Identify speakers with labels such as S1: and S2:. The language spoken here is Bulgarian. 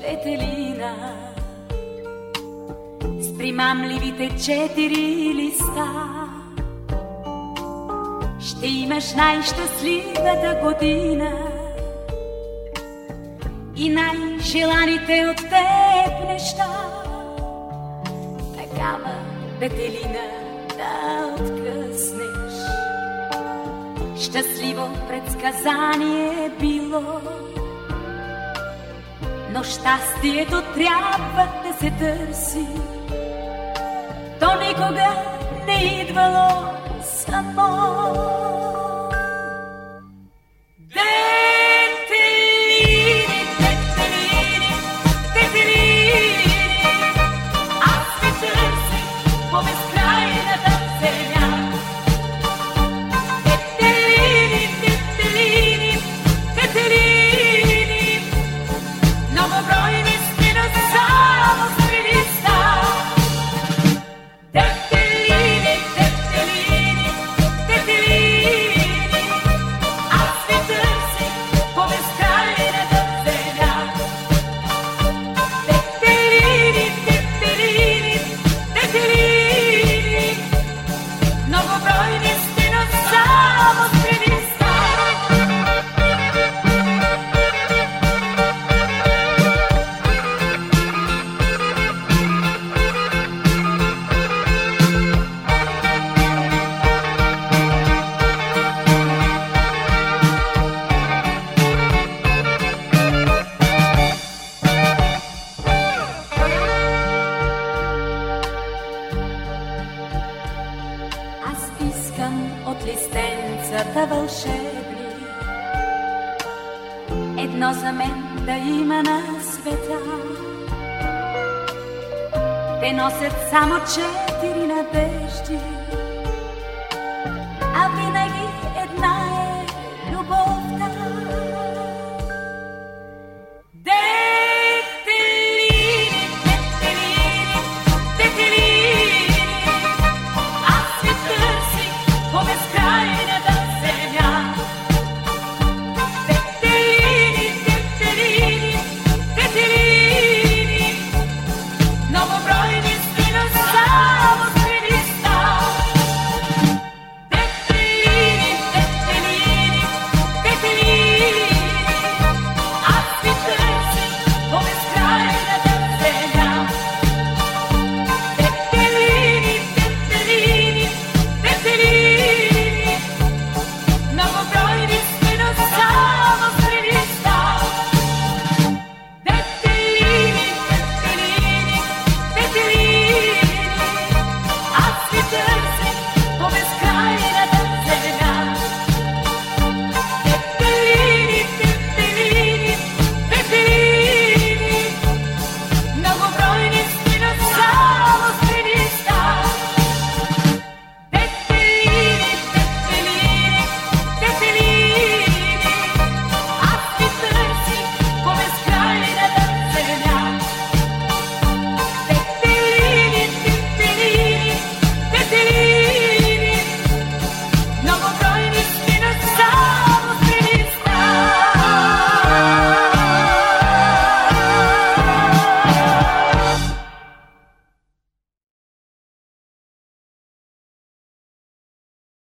S1: детелина с примамливите четири листа. Ще имаш най-щастливата година и най-желаните от теб неща. Такава детелина да откъснеш. Щастливо предсказание било, но щастието трябва да се търси. То никога не идвало само. Листенцата вълшебни. Едно за мен да има на света. Те носят само четири надежди,